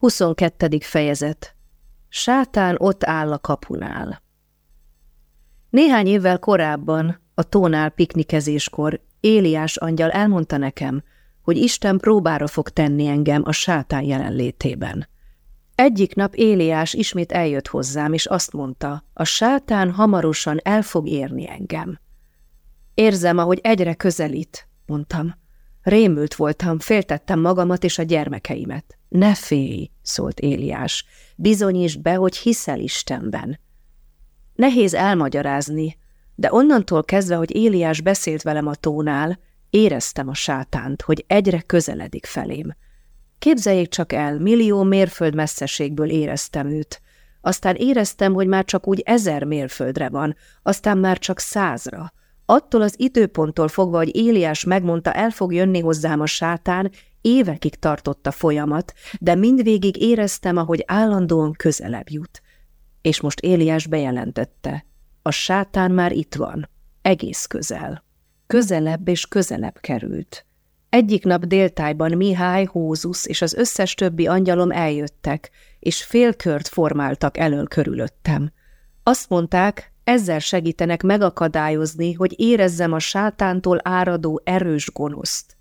22. fejezet Sátán ott áll a kapunál. Néhány évvel korábban, a tónál piknikezéskor Éliás angyal elmondta nekem, hogy Isten próbára fog tenni engem a sátán jelenlétében. Egyik nap Éliás ismét eljött hozzám, és azt mondta, a sátán hamarosan el fog érni engem. Érzem, ahogy egyre közelít, mondtam. Rémült voltam, féltettem magamat és a gyermekeimet. Ne félj, szólt Éliás, bizonyítsd be, hogy hiszel Istenben. Nehéz elmagyarázni, de onnantól kezdve, hogy Éliás beszélt velem a tónál, éreztem a sátánt, hogy egyre közeledik felém. Képzeljék csak el, millió mérföld messzeségből éreztem őt. Aztán éreztem, hogy már csak úgy ezer mérföldre van, aztán már csak százra. Attól az időponttól fogva, hogy Éliás megmondta, el fog jönni hozzám a sátán, évekig tartott a folyamat, de mindvégig éreztem, ahogy állandóan közelebb jut. És most Éliás bejelentette, a sátán már itt van, egész közel. Közelebb és közelebb került. Egyik nap déltájban Mihály, Hózusz és az összes többi angyalom eljöttek, és félkört formáltak elől körülöttem. Azt mondták, ezzel segítenek megakadályozni, hogy érezzem a sátántól áradó erős gonoszt.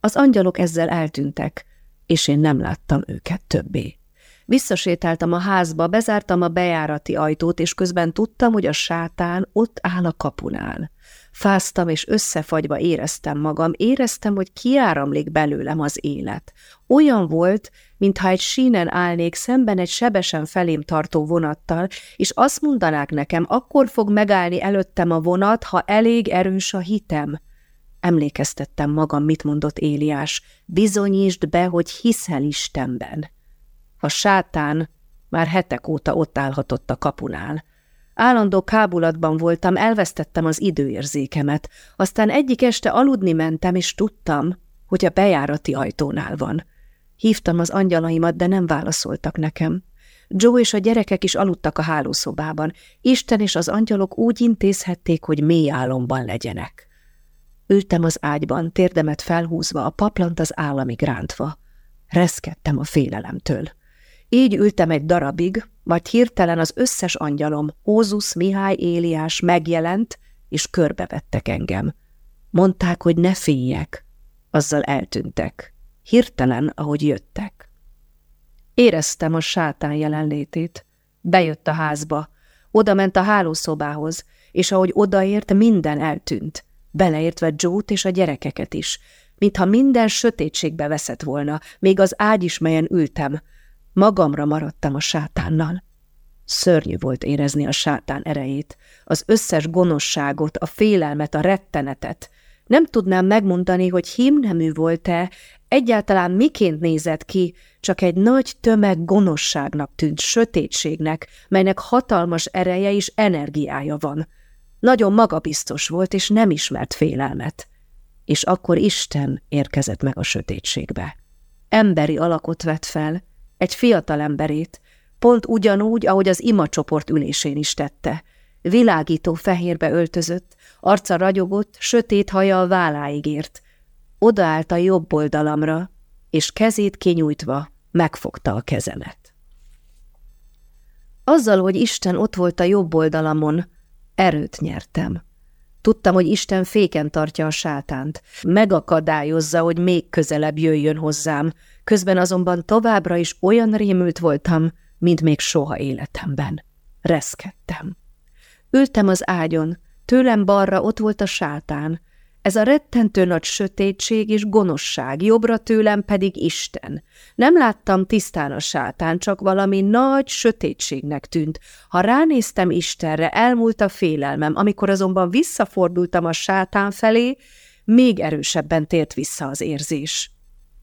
Az angyalok ezzel eltűntek, és én nem láttam őket többé. Visszasétáltam a házba, bezártam a bejárati ajtót, és közben tudtam, hogy a sátán ott áll a kapunál. Fáztam, és összefagyva éreztem magam, éreztem, hogy kiáramlik belőlem az élet. Olyan volt, mintha egy sínen állnék szemben egy sebesen felém tartó vonattal, és azt mondanák nekem, akkor fog megállni előttem a vonat, ha elég erős a hitem. Emlékeztettem magam, mit mondott Éliás, bizonyítsd be, hogy hiszel Istenben. A sátán már hetek óta ott állhatott a kapunál. Állandó kábulatban voltam, elvesztettem az időérzékemet, aztán egyik este aludni mentem, és tudtam, hogy a bejárati ajtónál van. Hívtam az angyalaimat, de nem válaszoltak nekem. Joe és a gyerekek is aludtak a hálószobában. Isten és az angyalok úgy intézhették, hogy mély álomban legyenek. Ültem az ágyban, térdemet felhúzva, a paplant az államig rántva. Reszkedtem a félelemtől. Így ültem egy darabig, majd hirtelen az összes angyalom, Ózusz, Mihály, Éliás megjelent, és körbevettek engem. Mondták, hogy ne féljek. Azzal eltűntek. Hirtelen, ahogy jöttek. Éreztem a sátán jelenlétét. Bejött a házba. Oda ment a hálószobához, és ahogy odaért, minden eltűnt. Beleértve Jót és a gyerekeket is. Mintha minden sötétségbe veszett volna, még az ágy is, melyen ültem, Magamra maradtam a sátánnal. Szörnyű volt érezni a sátán erejét, az összes gonoszságot, a félelmet, a rettenetet. Nem tudnám megmondani, hogy hímnemű volt-e, egyáltalán miként nézett ki, csak egy nagy tömeg gonoszságnak tűnt, sötétségnek, melynek hatalmas ereje és energiája van. Nagyon magabiztos volt, és nem ismert félelmet. És akkor Isten érkezett meg a sötétségbe. Emberi alakot vett fel, egy fiatal emberét, pont ugyanúgy, ahogy az imacsoport ülésén is tette. Világító fehérbe öltözött, arca ragyogott, sötét haja a válláig ért. Odaállt a jobb oldalamra, és kezét kinyújtva megfogta a kezemet. Azzal, hogy Isten ott volt a jobb oldalamon, erőt nyertem. Tudtam, hogy Isten féken tartja a sátánt, megakadályozza, hogy még közelebb jöjjön hozzám, közben azonban továbbra is olyan rémült voltam, mint még soha életemben. Reszkedtem. Ültem az ágyon, tőlem balra ott volt a sátán, ez a rettentő nagy sötétség és gonoszság, jobbra tőlem pedig Isten. Nem láttam tisztán a sátán, csak valami nagy sötétségnek tűnt. Ha ránéztem Istenre, elmúlt a félelmem, amikor azonban visszafordultam a sátán felé, még erősebben tért vissza az érzés.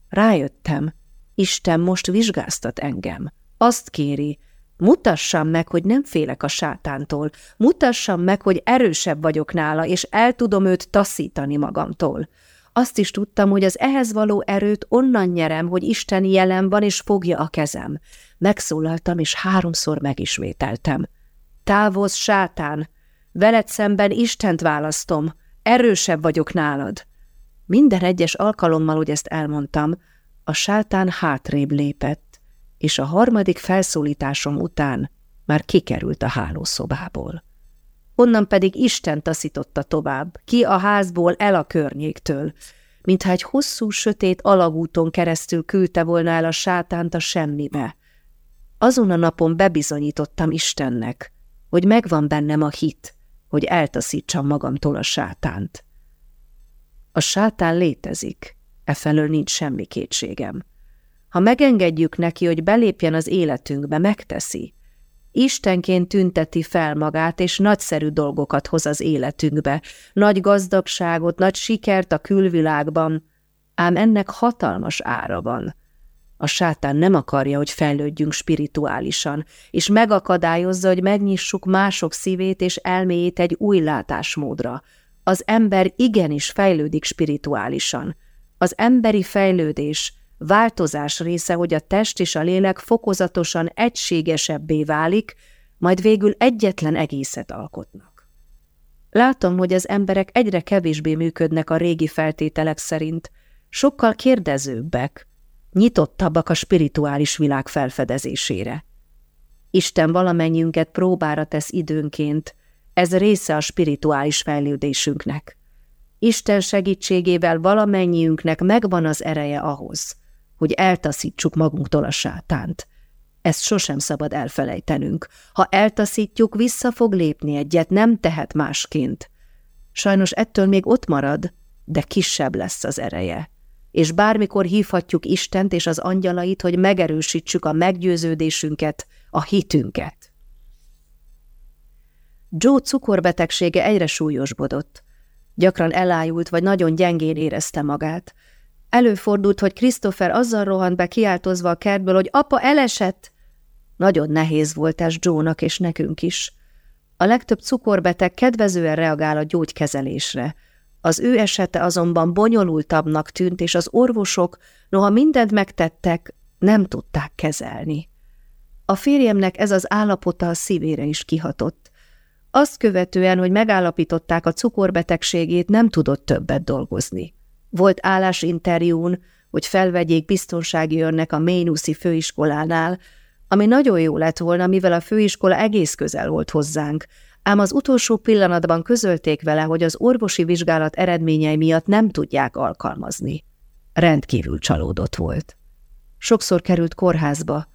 Rájöttem, Isten most vizsgáztat engem. Azt kéri, mutassam meg, hogy nem félek a sátántól, mutassam meg, hogy erősebb vagyok nála, és el tudom őt taszítani magamtól. Azt is tudtam, hogy az ehhez való erőt onnan nyerem, hogy Isten jelen van és fogja a kezem. Megszólaltam, és háromszor megismételtem. Távozz, sátán! Veled szemben Istent választom, erősebb vagyok nálad. Minden egyes alkalommal, hogy ezt elmondtam, a sátán hátrébb lépett, és a harmadik felszólításom után már kikerült a hálószobából. Onnan pedig Isten taszította tovább, ki a házból, el a környéktől, mintha egy hosszú, sötét alagúton keresztül küldte volna el a sátánt a semmibe. Azon a napon bebizonyítottam Istennek, hogy megvan bennem a hit, hogy eltaszítsam magamtól a sátánt. A sátán létezik, efelől nincs semmi kétségem. Ha megengedjük neki, hogy belépjen az életünkbe, megteszi. Istenként tünteti fel magát, és nagyszerű dolgokat hoz az életünkbe, nagy gazdagságot, nagy sikert a külvilágban, ám ennek hatalmas ára van. A sátán nem akarja, hogy fejlődjünk spirituálisan, és megakadályozza, hogy megnyissuk mások szívét és elméjét egy új látásmódra. Az ember igenis fejlődik spirituálisan. Az emberi fejlődés, változás része, hogy a test és a lélek fokozatosan egységesebbé válik, majd végül egyetlen egészet alkotnak. Látom, hogy az emberek egyre kevésbé működnek a régi feltételek szerint, sokkal kérdezőbbek, nyitottabbak a spirituális világ felfedezésére. Isten valamennyiünket próbára tesz időnként, ez része a spirituális fejlődésünknek. Isten segítségével valamennyiünknek megvan az ereje ahhoz, hogy eltaszítsuk magunktól a sátánt. Ezt sosem szabad elfelejtenünk. Ha eltaszítjuk, vissza fog lépni egyet, nem tehet másként. Sajnos ettől még ott marad, de kisebb lesz az ereje és bármikor hívhatjuk Istent és az angyalait, hogy megerősítsük a meggyőződésünket, a hitünket. Joe cukorbetegsége egyre súlyosbodott. Gyakran elájult, vagy nagyon gyengén érezte magát. Előfordult, hogy Christopher azzal rohant be kiáltozva a kertből, hogy apa elesett. Nagyon nehéz volt ez Joe-nak és nekünk is. A legtöbb cukorbeteg kedvezően reagál a gyógykezelésre – az ő esete azonban bonyolultabbnak tűnt, és az orvosok, noha mindent megtettek, nem tudták kezelni. A férjemnek ez az állapota a szívére is kihatott. Azt követően, hogy megállapították a cukorbetegségét, nem tudott többet dolgozni. Volt állásinterjún, hogy felvegyék biztonsági őrnek a Ménuszi főiskolánál, ami nagyon jó lett volna, mivel a főiskola egész közel volt hozzánk, ám az utolsó pillanatban közölték vele, hogy az orvosi vizsgálat eredményei miatt nem tudják alkalmazni. Rendkívül csalódott volt. Sokszor került kórházba,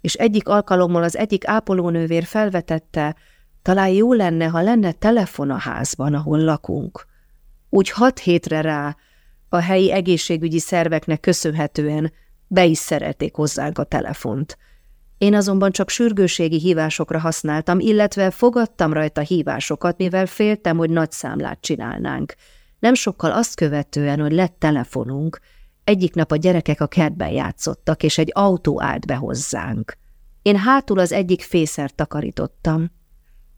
és egyik alkalommal az egyik ápolónővér felvetette, talán jó lenne, ha lenne telefon a házban, ahol lakunk. Úgy hat hétre rá, a helyi egészségügyi szerveknek köszönhetően be is szerelték hozzánk a telefont – én azonban csak sürgőségi hívásokra használtam, illetve fogadtam rajta hívásokat, mivel féltem, hogy nagy számlát csinálnánk. Nem sokkal azt követően, hogy lett telefonunk, egyik nap a gyerekek a kertben játszottak, és egy autó állt be hozzánk. Én hátul az egyik fészert takarítottam.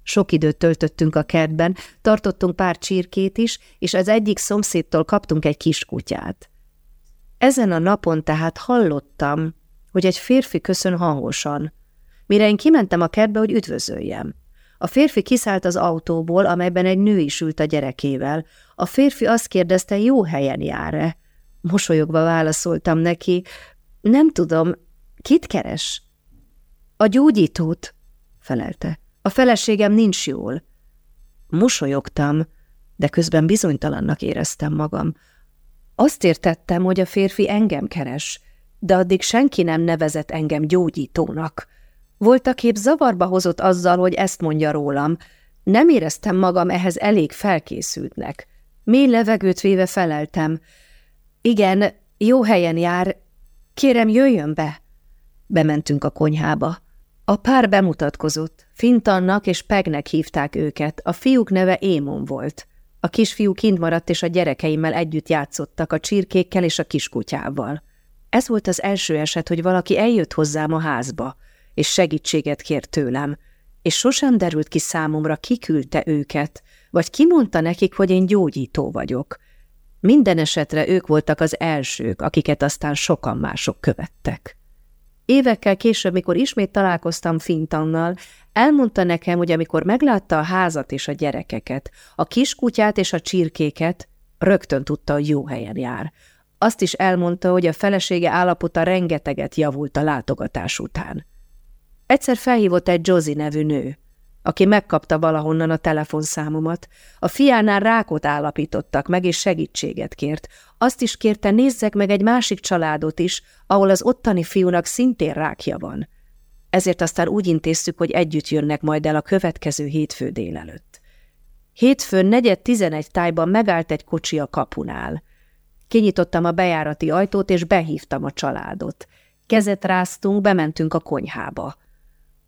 Sok időt töltöttünk a kertben, tartottunk pár csirkét is, és az egyik szomszédtól kaptunk egy kiskutyát. Ezen a napon tehát hallottam, hogy egy férfi köszön hangosan. Mire én kimentem a kertbe, hogy üdvözöljem. A férfi kiszállt az autóból, amelyben egy nő is ült a gyerekével. A férfi azt kérdezte, jó helyen jár-e. Mosolyogva válaszoltam neki, nem tudom, kit keres? A gyógyítót, felelte. A feleségem nincs jól. Mosolyogtam, de közben bizonytalannak éreztem magam. Azt értettem, hogy a férfi engem keres, de addig senki nem nevezett engem gyógyítónak. Voltak épp zavarba hozott azzal, hogy ezt mondja rólam. Nem éreztem magam ehhez elég felkészültnek. Mély levegőt véve feleltem. Igen, jó helyen jár. Kérem, jöjjön be. Bementünk a konyhába. A pár bemutatkozott. Fintannak és Pegnek hívták őket. A fiúk neve Émon volt. A kisfiú kint maradt, és a gyerekeimmel együtt játszottak, a csirkékkel és a kiskutyával. Ez volt az első eset, hogy valaki eljött hozzám a házba, és segítséget kért tőlem, és sosem derült ki számomra, ki küldte őket, vagy ki mondta nekik, hogy én gyógyító vagyok. Minden esetre ők voltak az elsők, akiket aztán sokan mások követtek. Évekkel később, mikor ismét találkoztam Fintannal, elmondta nekem, hogy amikor meglátta a házat és a gyerekeket, a kiskutyát és a csirkéket, rögtön tudta, hogy jó helyen jár. Azt is elmondta, hogy a felesége állapota rengeteget javult a látogatás után. Egyszer felhívott egy Josie nevű nő, aki megkapta valahonnan a telefonszámomat. A fiánál rákot állapítottak meg, és segítséget kért. Azt is kérte, nézzek meg egy másik családot is, ahol az ottani fiúnak szintén rákja van. Ezért aztán úgy intéztük, hogy együtt jönnek majd el a következő hétfő délelőtt. Hétfőn negyed tizenegy tájban megállt egy kocsi a kapunál. Kinyitottam a bejárati ajtót, és behívtam a családot. Kezet ráztunk, bementünk a konyhába.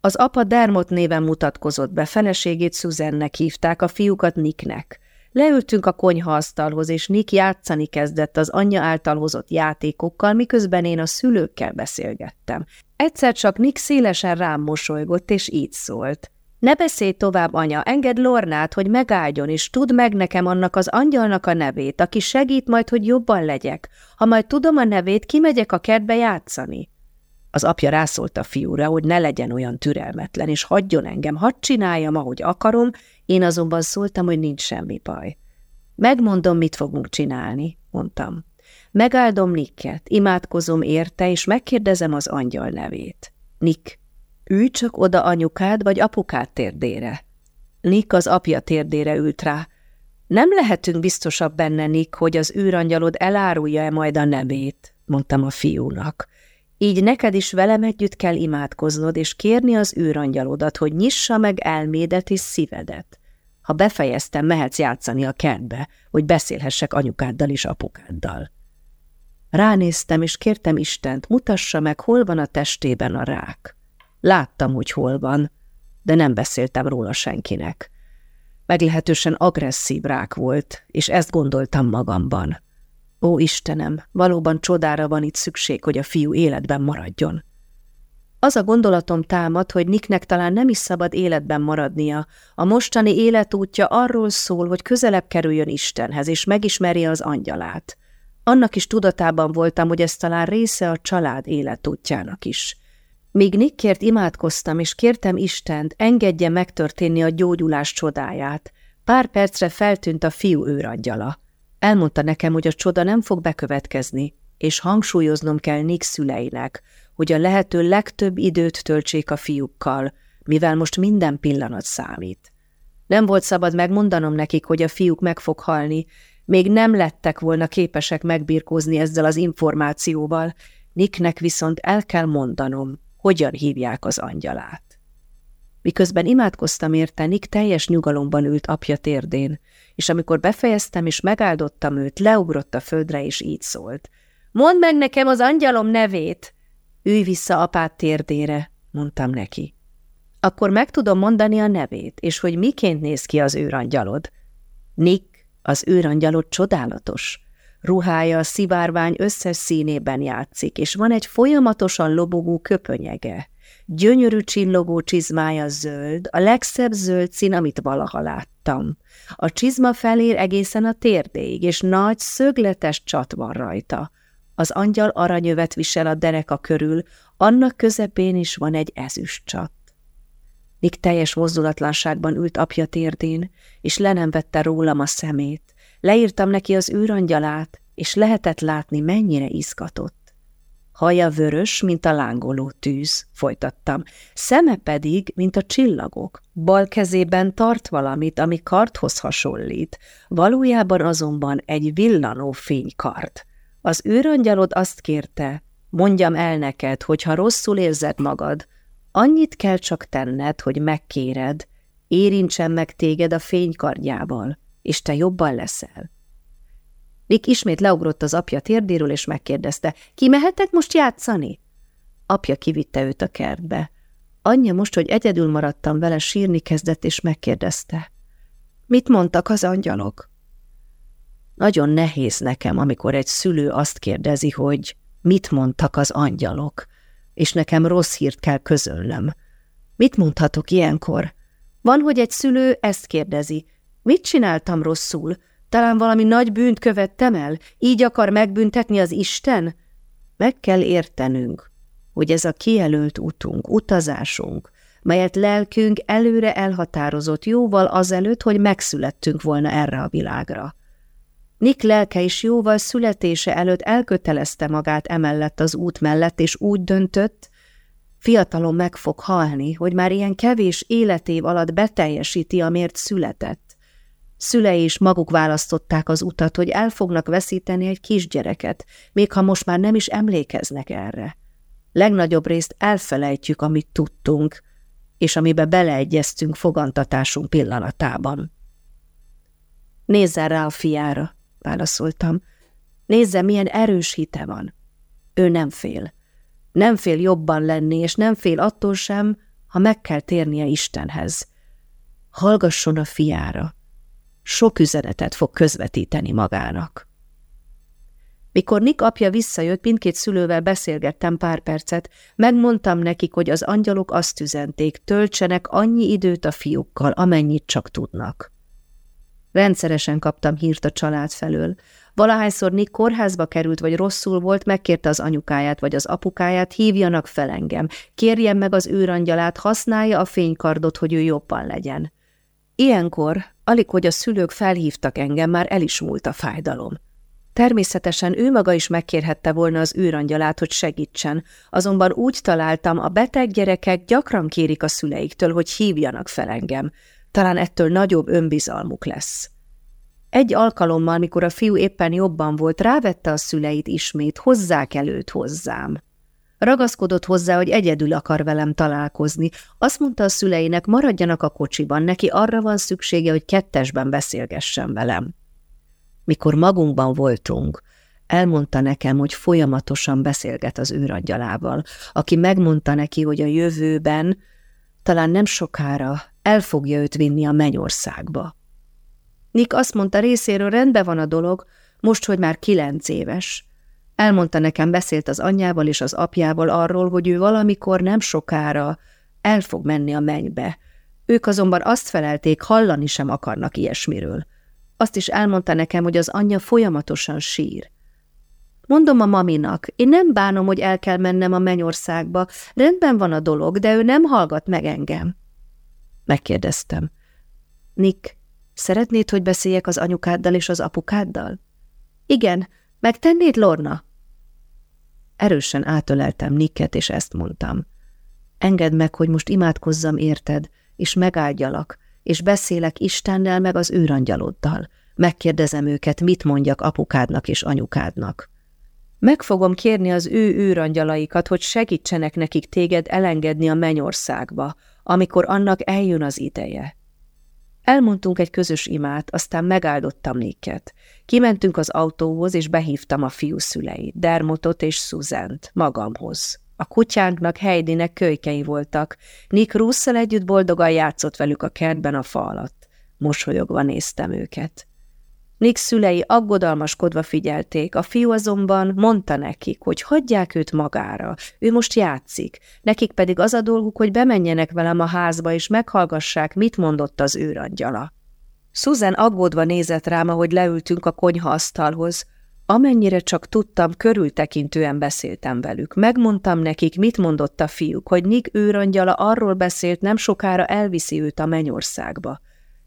Az apa Dermot néven mutatkozott be, feleségét Suzennek hívták, a fiúkat Nicknek. Leültünk a konyhaasztalhoz, és Nick játszani kezdett az anyja által hozott játékokkal, miközben én a szülőkkel beszélgettem. Egyszer csak Nick szélesen rám mosolygott, és így szólt. Ne beszélj tovább, anya, engedd Lornát, hogy megáldjon, és tudd meg nekem annak az angyalnak a nevét, aki segít majd, hogy jobban legyek. Ha majd tudom a nevét, kimegyek a kertbe játszani. Az apja rászólt a fiúra, hogy ne legyen olyan türelmetlen, és hagyjon engem, hadd csináljam, ahogy akarom, én azonban szóltam, hogy nincs semmi baj. Megmondom, mit fogunk csinálni, mondtam. Megáldom Nicket, imádkozom érte, és megkérdezem az angyal nevét. Nick, ülj csak oda anyukád vagy apukád térdére. Nick az apja térdére ült rá. Nem lehetünk biztosabb benne, Nick, hogy az űrangyalod elárulja-e majd a nevét, mondtam a fiúnak. Így neked is velem együtt kell imádkoznod, és kérni az űrangyalodat, hogy nyissa meg elmédet és szívedet. Ha befejeztem, mehetsz játszani a kertbe, hogy beszélhessek anyukáddal és apukáddal. Ránéztem, és kértem Istent, mutassa meg, hol van a testében a rák. Láttam, hogy hol van, de nem beszéltem róla senkinek. Meglehetősen agresszív rák volt, és ezt gondoltam magamban. Ó, Istenem, valóban csodára van itt szükség, hogy a fiú életben maradjon. Az a gondolatom támad, hogy Nicknek talán nem is szabad életben maradnia. A mostani életútja arról szól, hogy közelebb kerüljön Istenhez, és megismerje az angyalát. Annak is tudatában voltam, hogy ez talán része a család életútjának is. Míg Nickért imádkoztam, és kértem Istent, engedje megtörténni a gyógyulás csodáját, pár percre feltűnt a fiú őrangyala. Elmondta nekem, hogy a csoda nem fog bekövetkezni, és hangsúlyoznom kell Nick szüleinek, hogy a lehető legtöbb időt töltsék a fiúkkal, mivel most minden pillanat számít. Nem volt szabad megmondanom nekik, hogy a fiúk meg fog halni, még nem lettek volna képesek megbirkózni ezzel az információval, Nicknek viszont el kell mondanom, hogyan hívják az angyalát. Miközben imádkoztam érte, Nick teljes nyugalomban ült apja térdén, és amikor befejeztem és megáldottam őt, leugrott a földre, és így szólt. Mondd meg nekem az angyalom nevét! Ülj vissza apád térdére, mondtam neki. Akkor meg tudom mondani a nevét, és hogy miként néz ki az őrangyalod. Nick, az őrangyalod csodálatos. Ruhája a szivárvány összes színében játszik, és van egy folyamatosan lobogó köpönyege. Gyönyörű csillogó csizmája zöld, a legszebb zöld szín, amit valaha láttam. A csizma felér egészen a térdéig, és nagy, szögletes csat van rajta. Az angyal aranyövet visel a dereka körül, annak közepén is van egy ezüst csat. Nick teljes mozdulatlanságban ült apja térdén, és le nem vette rólam a szemét. Leírtam neki az űrangyalát, és lehetett látni, mennyire izgatott. Haja vörös, mint a lángoló tűz, folytattam, szeme pedig, mint a csillagok. Bal kezében tart valamit, ami karthoz hasonlít, valójában azonban egy villanó fénykart. Az őrangyalod azt kérte, mondjam el neked, hogy ha rosszul érzed magad, annyit kell csak tenned, hogy megkéred, érintsen meg téged a fénykardjával, és te jobban leszel. Rick ismét leugrott az apja térdéről, és megkérdezte, ki mehetek most játszani? Apja kivitte őt a kertbe. Anyja most, hogy egyedül maradtam vele, sírni kezdett, és megkérdezte. Mit mondtak az angyalok? Nagyon nehéz nekem, amikor egy szülő azt kérdezi, hogy mit mondtak az angyalok, és nekem rossz hírt kell közölnöm. Mit mondhatok ilyenkor? Van, hogy egy szülő ezt kérdezi. Mit csináltam rosszul? Talán valami nagy bűnt követtem el? Így akar megbüntetni az Isten? Meg kell értenünk, hogy ez a kijelölt utunk, utazásunk, melyet lelkünk előre elhatározott jóval azelőtt, hogy megszülettünk volna erre a világra. Nick lelke is jóval születése előtt elkötelezte magát emellett az út mellett, és úgy döntött, fiatalon meg fog halni, hogy már ilyen kevés életév alatt beteljesíti, amért született. Szülei is maguk választották az utat, hogy el fognak veszíteni egy kisgyereket, még ha most már nem is emlékeznek erre. Legnagyobb részt elfelejtjük, amit tudtunk, és amibe beleegyeztünk fogantatásunk pillanatában. Nézzen rá a fiára, válaszoltam. Nézze, milyen erős hite van. Ő nem fél. Nem fél jobban lenni, és nem fél attól sem, ha meg kell térnie Istenhez. Hallgasson a fiára. Sok üzenetet fog közvetíteni magának. Mikor Nick apja visszajött, mindkét szülővel beszélgettem pár percet, megmondtam nekik, hogy az angyalok azt üzenték, töltsenek annyi időt a fiúkkal, amennyit csak tudnak. Rendszeresen kaptam hírt a család felől. Valahányszor Nick kórházba került, vagy rosszul volt, megkérte az anyukáját vagy az apukáját, hívjanak fel engem, kérjen meg az őrangyalát, használja a fénykardot, hogy ő jobban legyen. Ilyenkor, alig hogy a szülők felhívtak engem, már el is múlt a fájdalom. Természetesen ő maga is megkérhette volna az űrangyalát, hogy segítsen, azonban úgy találtam, a beteg gyerekek gyakran kérik a szüleiktől, hogy hívjanak fel engem. Talán ettől nagyobb önbizalmuk lesz. Egy alkalommal, mikor a fiú éppen jobban volt, rávette a szüleit ismét, hozzák előtt hozzám. Ragaszkodott hozzá, hogy egyedül akar velem találkozni. Azt mondta a szüleinek, maradjanak a kocsiban, neki arra van szüksége, hogy kettesben beszélgessen velem. Mikor magunkban voltunk, elmondta nekem, hogy folyamatosan beszélget az őrangyalával, aki megmondta neki, hogy a jövőben, talán nem sokára el fogja őt vinni a mennyországba. Nick azt mondta részéről rendben van a dolog, most, hogy már kilenc éves. Elmondta nekem, beszélt az anyjával és az apjával arról, hogy ő valamikor nem sokára el fog menni a mennybe. Ők azonban azt felelték, hallani sem akarnak ilyesmiről. Azt is elmondta nekem, hogy az anyja folyamatosan sír. Mondom a maminak, én nem bánom, hogy el kell mennem a mennyországba, rendben van a dolog, de ő nem hallgat meg engem. Megkérdeztem. Nick, szeretnéd, hogy beszéljek az anyukáddal és az apukáddal? Igen, megtennéd, Lorna? Erősen átöleltem Nicket, és ezt mondtam. Engedd meg, hogy most imádkozzam érted, és megáldjalak, és beszélek Istennel meg az őrangyaloddal. Megkérdezem őket, mit mondjak apukádnak és anyukádnak. Meg fogom kérni az ő őrangyalaikat, hogy segítsenek nekik téged elengedni a mennyországba, amikor annak eljön az ideje. Elmondtunk egy közös imát, aztán megáldottam néket. Kimentünk az autóhoz, és behívtam a fiú szüleit, Dermotot és Szuzent, magamhoz. A kutyánknak, Heidinek kölykei voltak. Nick Russell együtt boldogan játszott velük a kertben a fa alatt. Mosolyogva néztem őket. Nick szülei aggodalmaskodva figyelték, a fiú azonban mondta nekik, hogy hagyják őt magára, ő most játszik, nekik pedig az a dolguk, hogy bemenjenek velem a házba és meghallgassák, mit mondott az őrangyala. Susan aggódva nézett rám, ahogy leültünk a konyhaasztalhoz. Amennyire csak tudtam, körültekintően beszéltem velük. Megmondtam nekik, mit mondott a fiúk, hogy Nick őrangyala arról beszélt, nem sokára elviszi őt a mennyországba.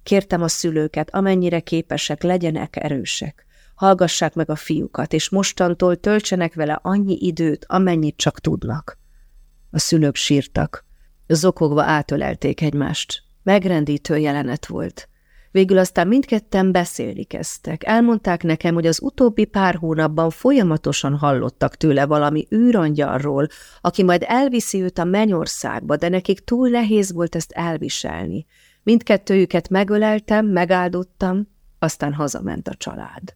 Kértem a szülőket, amennyire képesek, legyenek erősek. Hallgassák meg a fiúkat, és mostantól töltsenek vele annyi időt, amennyit csak tudnak. A szülők sírtak. Zokogva átölelték egymást. Megrendítő jelenet volt. Végül aztán mindketten beszélni kezdtek. Elmondták nekem, hogy az utóbbi pár hónapban folyamatosan hallottak tőle valami űrangyalról, aki majd elviszi őt a mennyországba, de nekik túl nehéz volt ezt elviselni. Mindkettőjüket megöleltem, megáldottam, aztán hazament a család.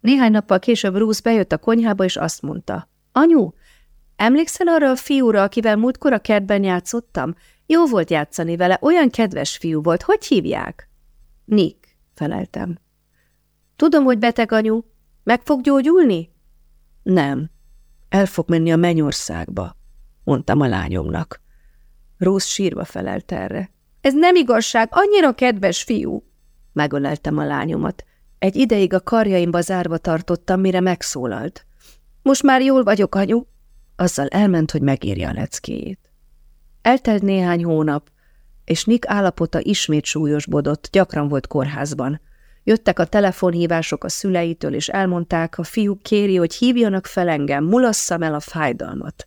Néhány nappal később Bruce bejött a konyhába, és azt mondta, Anyu, emlékszel arra a fiúra, akivel múltkor a kertben játszottam? Jó volt játszani vele, olyan kedves fiú volt, hogy hívják? Nick, feleltem. Tudom, hogy beteg anyu. Meg fog gyógyulni? Nem. El fog menni a mennyországba, mondtam a lányomnak. Rose sírva felelt erre. Ez nem igazság, annyira kedves fiú! Megöleltem a lányomat. Egy ideig a karjaimba zárva tartottam, mire megszólalt. Most már jól vagyok, anyu. Azzal elment, hogy megírja a leckéjét. Eltelt néhány hónap, és Nick állapota ismét súlyosbodott, gyakran volt kórházban. Jöttek a telefonhívások a szüleitől, és elmondták, a fiú kéri, hogy hívjanak fel engem, mulasszam el a fájdalmat.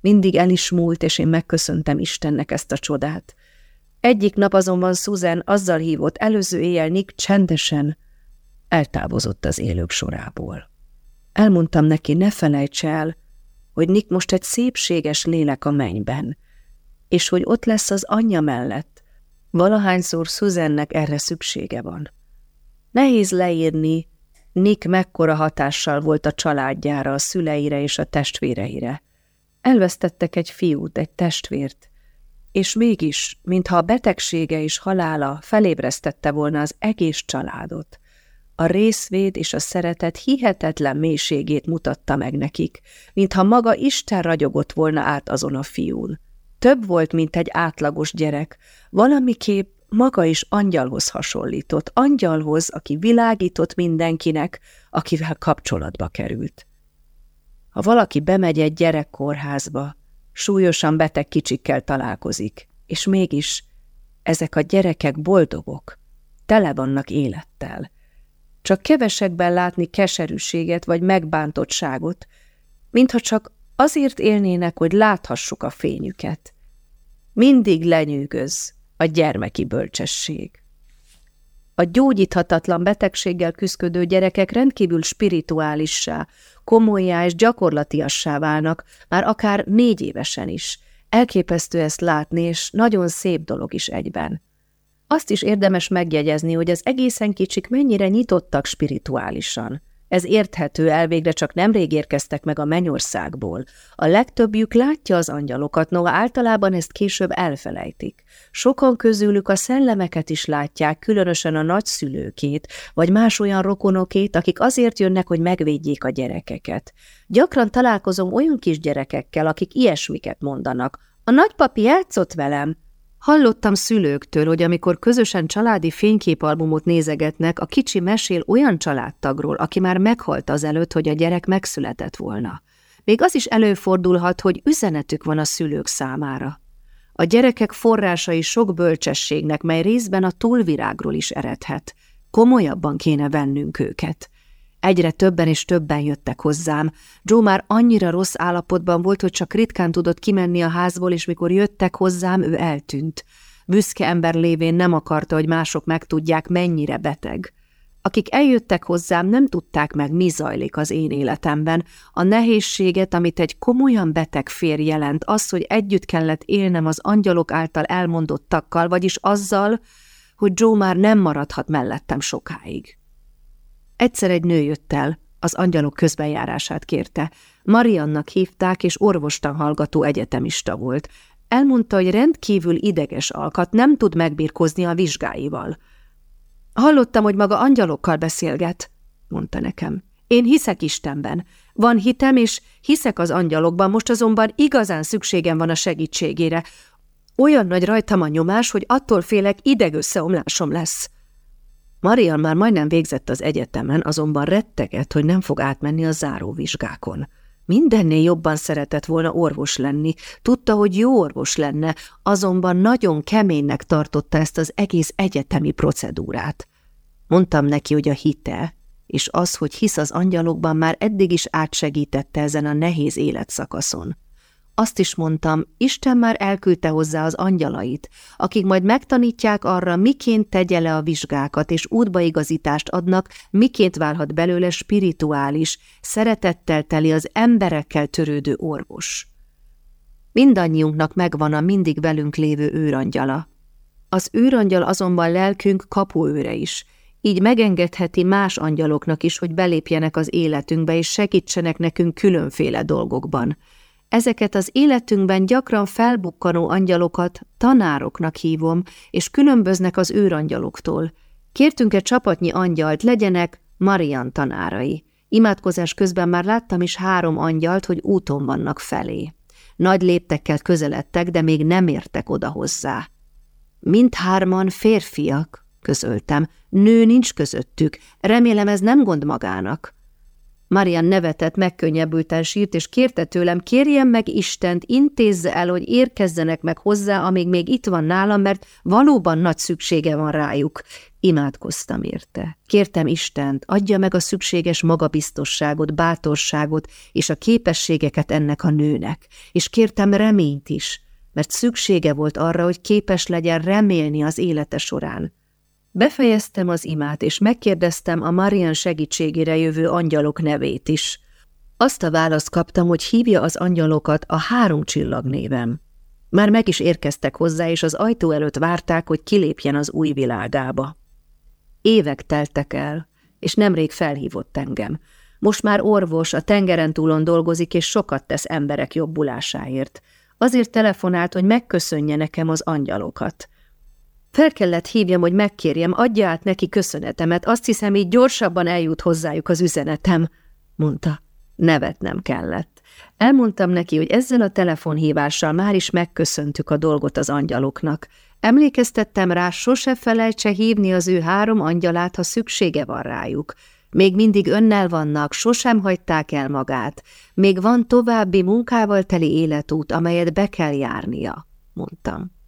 Mindig el is múlt, és én megköszöntem Istennek ezt a csodát. Egyik nap azonban Susan azzal hívott, előző éjjel Nick csendesen eltávozott az élők sorából. Elmondtam neki, ne felejts el, hogy Nick most egy szépséges lélek a mennyben, és hogy ott lesz az anyja mellett, valahányszor Susannek erre szüksége van. Nehéz leírni, Nick mekkora hatással volt a családjára, a szüleire és a testvéreire. Elvesztettek egy fiút, egy testvért, és mégis, mintha a betegsége és halála felébresztette volna az egész családot. A részvéd és a szeretet hihetetlen mélységét mutatta meg nekik, mintha maga Isten ragyogott volna át azon a fiún. Több volt, mint egy átlagos gyerek, valamiképp maga is angyalhoz hasonlított, angyalhoz, aki világított mindenkinek, akivel kapcsolatba került. Ha valaki bemegy egy gyerekkórházba, súlyosan beteg kicsikkel találkozik, és mégis ezek a gyerekek boldogok, tele vannak élettel. Csak kevesekben látni keserűséget vagy megbántottságot, mintha csak azért élnének, hogy láthassuk a fényüket. Mindig lenyűgöz a gyermeki bölcsesség. A gyógyíthatatlan betegséggel küzdködő gyerekek rendkívül spirituálissá, komolyá és gyakorlatiassá válnak, már akár négy évesen is. Elképesztő ezt látni, és nagyon szép dolog is egyben. Azt is érdemes megjegyezni, hogy az egészen kicsik mennyire nyitottak spirituálisan. Ez érthető, elvégre csak nemrég érkeztek meg a mennyországból. A legtöbbjük látja az angyalokat, noha általában ezt később elfelejtik. Sokan közülük a szellemeket is látják, különösen a nagyszülőkét, vagy más olyan rokonokét, akik azért jönnek, hogy megvédjék a gyerekeket. Gyakran találkozom olyan kisgyerekekkel, akik ilyesmiket mondanak. A nagypapi játszott velem, Hallottam szülőktől, hogy amikor közösen családi fényképalbumot nézegetnek, a kicsi mesél olyan családtagról, aki már meghalt azelőtt, hogy a gyerek megszületett volna. Még az is előfordulhat, hogy üzenetük van a szülők számára. A gyerekek forrásai sok bölcsességnek, mely részben a túlvirágról is eredhet. Komolyabban kéne vennünk őket. Egyre többen és többen jöttek hozzám. Joe már annyira rossz állapotban volt, hogy csak ritkán tudott kimenni a házból, és mikor jöttek hozzám, ő eltűnt. Büszke ember lévén nem akarta, hogy mások megtudják, mennyire beteg. Akik eljöttek hozzám, nem tudták meg, mi zajlik az én életemben. A nehézséget, amit egy komolyan beteg férj jelent, az, hogy együtt kellett élnem az angyalok által elmondottakkal, vagyis azzal, hogy Joe már nem maradhat mellettem sokáig. Egyszer egy nő jött el, az angyalok közbenjárását kérte. Mariannak hívták, és orvostan hallgató egyetemista volt. Elmondta, hogy rendkívül ideges alkat, nem tud megbírkozni a vizsgáival. Hallottam, hogy maga angyalokkal beszélget, mondta nekem. Én hiszek Istenben. Van hitem, és hiszek az angyalokban, most azonban igazán szükségem van a segítségére. Olyan nagy rajtam a nyomás, hogy attól félek idegösszeomlásom lesz. Marian már majdnem végzett az egyetemen, azonban retteget, hogy nem fog átmenni a záróvizsgákon. Mindennél jobban szeretett volna orvos lenni, tudta, hogy jó orvos lenne, azonban nagyon keménynek tartotta ezt az egész egyetemi procedúrát. Mondtam neki, hogy a hite, és az, hogy hisz az angyalokban már eddig is átsegítette ezen a nehéz életszakaszon. Azt is mondtam, Isten már elküldte hozzá az angyalait, akik majd megtanítják arra, miként tegye le a vizsgákat, és útbaigazítást adnak, miként válhat belőle spirituális, szeretettel teli az emberekkel törődő orvos. Mindannyiunknak megvan a mindig velünk lévő őrangyala. Az őrangyal azonban lelkünk kapuőre is, így megengedheti más angyaloknak is, hogy belépjenek az életünkbe és segítsenek nekünk különféle dolgokban – Ezeket az életünkben gyakran felbukkanó angyalokat tanároknak hívom, és különböznek az őrangyaloktól. Kértünk egy csapatnyi angyalt, legyenek Marian tanárai. Imádkozás közben már láttam is három angyalt, hogy úton vannak felé. Nagy léptekkel közeledtek, de még nem értek oda hozzá. Mindhárman férfiak, közöltem. Nő nincs közöttük. Remélem ez nem gond magának. Marian nevetett, megkönnyebbülten sírt, és kérte tőlem, kérjem meg Istent, intézze el, hogy érkezzenek meg hozzá, amíg még itt van nálam, mert valóban nagy szüksége van rájuk. Imádkoztam érte. Kértem Istent, adja meg a szükséges magabiztosságot, bátorságot és a képességeket ennek a nőnek, és kértem reményt is, mert szüksége volt arra, hogy képes legyen remélni az élete során. Befejeztem az imát, és megkérdeztem a Marian segítségére jövő angyalok nevét is. Azt a választ kaptam, hogy hívja az angyalokat a három csillag névem. Már meg is érkeztek hozzá, és az ajtó előtt várták, hogy kilépjen az új világába. Évek teltek el, és nemrég felhívott engem. Most már orvos, a tengeren túlon dolgozik, és sokat tesz emberek jobbulásáért. Azért telefonált, hogy megköszönje nekem az angyalokat. Fel kellett hívjam, hogy megkérjem, adja át neki köszönetemet, azt hiszem, így gyorsabban eljut hozzájuk az üzenetem, mondta. Nevetnem kellett. Elmondtam neki, hogy ezzel a telefonhívással már is megköszöntük a dolgot az angyaloknak. Emlékeztettem rá, sose felejtse hívni az ő három angyalát, ha szüksége van rájuk. Még mindig önnel vannak, sosem hagyták el magát. Még van további munkával teli életút, amelyet be kell járnia, mondtam.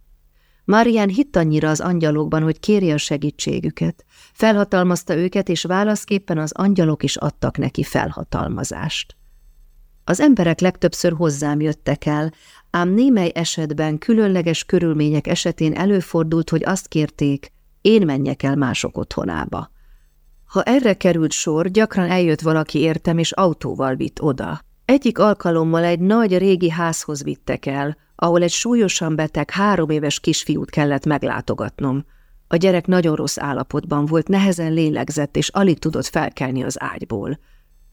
Marian hitt annyira az angyalokban, hogy kéri a segítségüket. Felhatalmazta őket, és válaszképpen az angyalok is adtak neki felhatalmazást. Az emberek legtöbbször hozzám jöttek el, ám némely esetben különleges körülmények esetén előfordult, hogy azt kérték, én menjek el mások otthonába. Ha erre került sor, gyakran eljött valaki értem, és autóval vitt oda. Egyik alkalommal egy nagy régi házhoz vittek el, ahol egy súlyosan beteg három éves kisfiút kellett meglátogatnom. A gyerek nagyon rossz állapotban volt, nehezen lélegzett, és alig tudott felkelni az ágyból.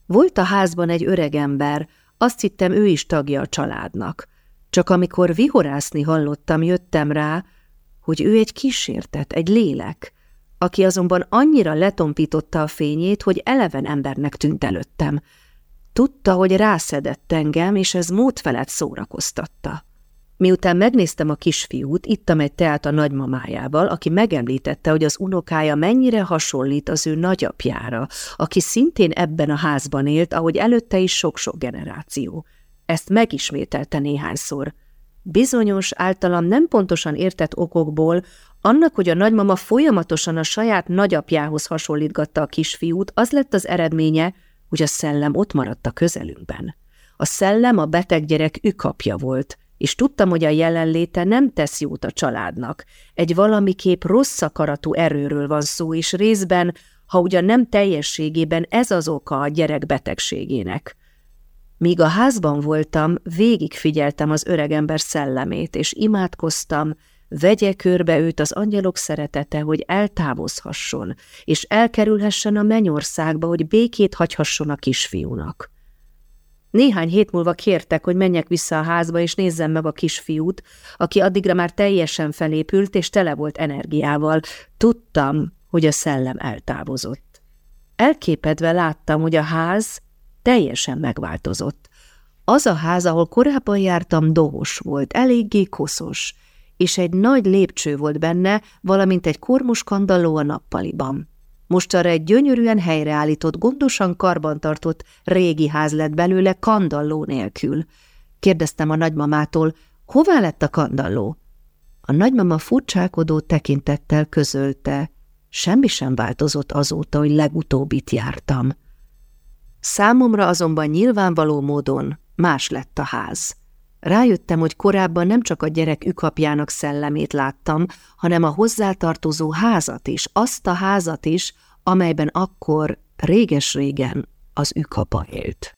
Volt a házban egy öreg ember, azt hittem ő is tagja a családnak. Csak amikor vihorászni hallottam, jöttem rá, hogy ő egy kísértet, egy lélek, aki azonban annyira letompította a fényét, hogy eleven embernek tűnt előttem. Tudta, hogy rászedett engem, és ez mód felett szórakoztatta. Miután megnéztem a kisfiút, ittam egy teát a nagymamájával, aki megemlítette, hogy az unokája mennyire hasonlít az ő nagyapjára, aki szintén ebben a házban élt, ahogy előtte is sok-sok generáció. Ezt megismételte néhányszor. Bizonyos, általam nem pontosan értett okokból, annak, hogy a nagymama folyamatosan a saját nagyapjához hasonlítgatta a kisfiút, az lett az eredménye, hogy a szellem ott maradt a közelünkben. A szellem a beteg gyerek ükapja volt – és tudtam, hogy a jelenléte nem tesz jót a családnak. Egy valamiképp rossz akaratú erőről van szó, és részben, ha ugyan nem teljességében ez az oka a gyerek betegségének. Míg a házban voltam, végigfigyeltem az öregember szellemét, és imádkoztam, vegye körbe őt az angyalok szeretete, hogy eltávozhasson, és elkerülhessen a mennyországba, hogy békét hagyhasson a kisfiúnak. Néhány hét múlva kértek, hogy menjek vissza a házba, és nézzem meg a kisfiút, aki addigra már teljesen felépült, és tele volt energiával. Tudtam, hogy a szellem eltávozott. Elképedve láttam, hogy a ház teljesen megváltozott. Az a ház, ahol korábban jártam, dohos volt, eléggé koszos, és egy nagy lépcső volt benne, valamint egy kormos kandalló a nappaliban. Most arra egy gyönyörűen helyreállított, gondosan karbantartott régi ház lett belőle kandalló nélkül. Kérdeztem a nagymamától, hová lett a kandalló? A nagymama furcsálkodó tekintettel közölte, semmi sem változott azóta, hogy legutóbbit jártam. Számomra azonban nyilvánvaló módon más lett a ház. Rájöttem, hogy korábban nem csak a gyerek ükapjának szellemét láttam, hanem a hozzátartozó házat is, azt a házat is, amelyben akkor réges-régen az ükapa élt.